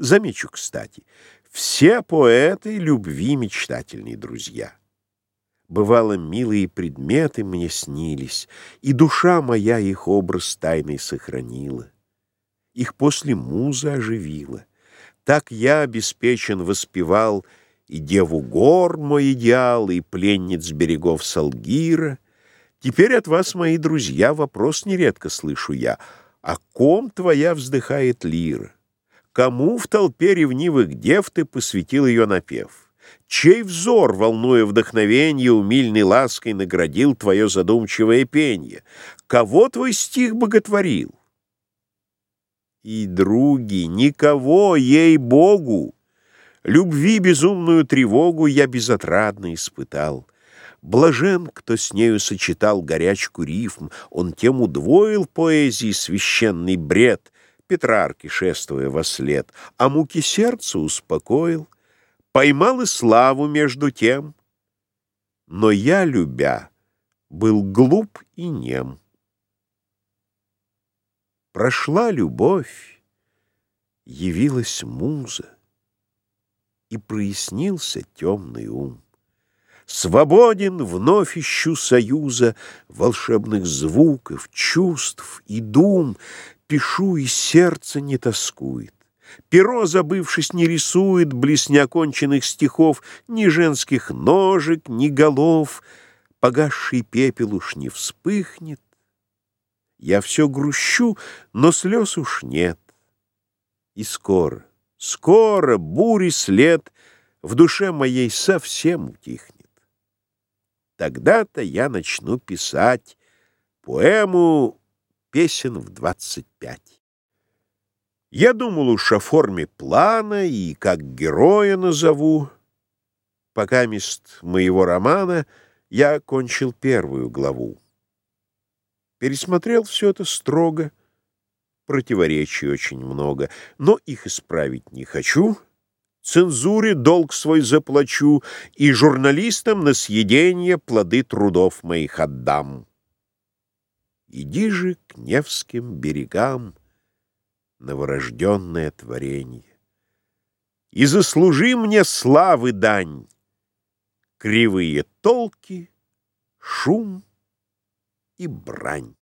Замечу, кстати, все поэты любви мечтательные друзья. Бывало, милые предметы мне снились, И душа моя их образ тайный сохранила. Их после муза оживила. Так я обеспечен воспевал И деву гор мой идеал, И пленниц берегов Салгира. Теперь от вас, мои друзья, Вопрос нередко слышу я, О ком твоя вздыхает лира? Кому в толпе ревнивых дев ты посвятил ее напев? Чей взор, волнуя вдохновенье, умильной лаской наградил твое задумчивое пенье? Кого твой стих боготворил? И, други, никого, ей-богу! Любви безумную тревогу я безотрадно испытал. Блажен, кто с нею сочетал горячку рифм, он тем удвоил поэзии священный бред — Петрарки, шествуя во след, а муки сердца успокоил, поймал и славу между тем. Но я, любя, был глуп и нем. Прошла любовь, явилась муза, и прояснился темный ум. Свободен, вновь ищу союза волшебных звуков, чувств и дум, пишу, и сердце не тоскует. Перо, забывшись, не рисует близ неоконченных стихов ни женских ножек, ни голов. Погасший пепел уж не вспыхнет. Я все грущу, но слез уж нет. И скоро, скоро бури след в душе моей совсем утихнет. Тогда-то я начну писать поэму песен в двадцать пять. Я думал уж о форме плана и как героя назову. Пока мест моего романа я окончил первую главу. Пересмотрел все это строго, противоречий очень много, но их исправить не хочу. Цензуре долг свой заплачу, и журналистам на съедение плоды трудов моих отдам. Иди же к Невским берегам, новорожденное творение, И заслужи мне славы дань, Кривые толки, шум и брань.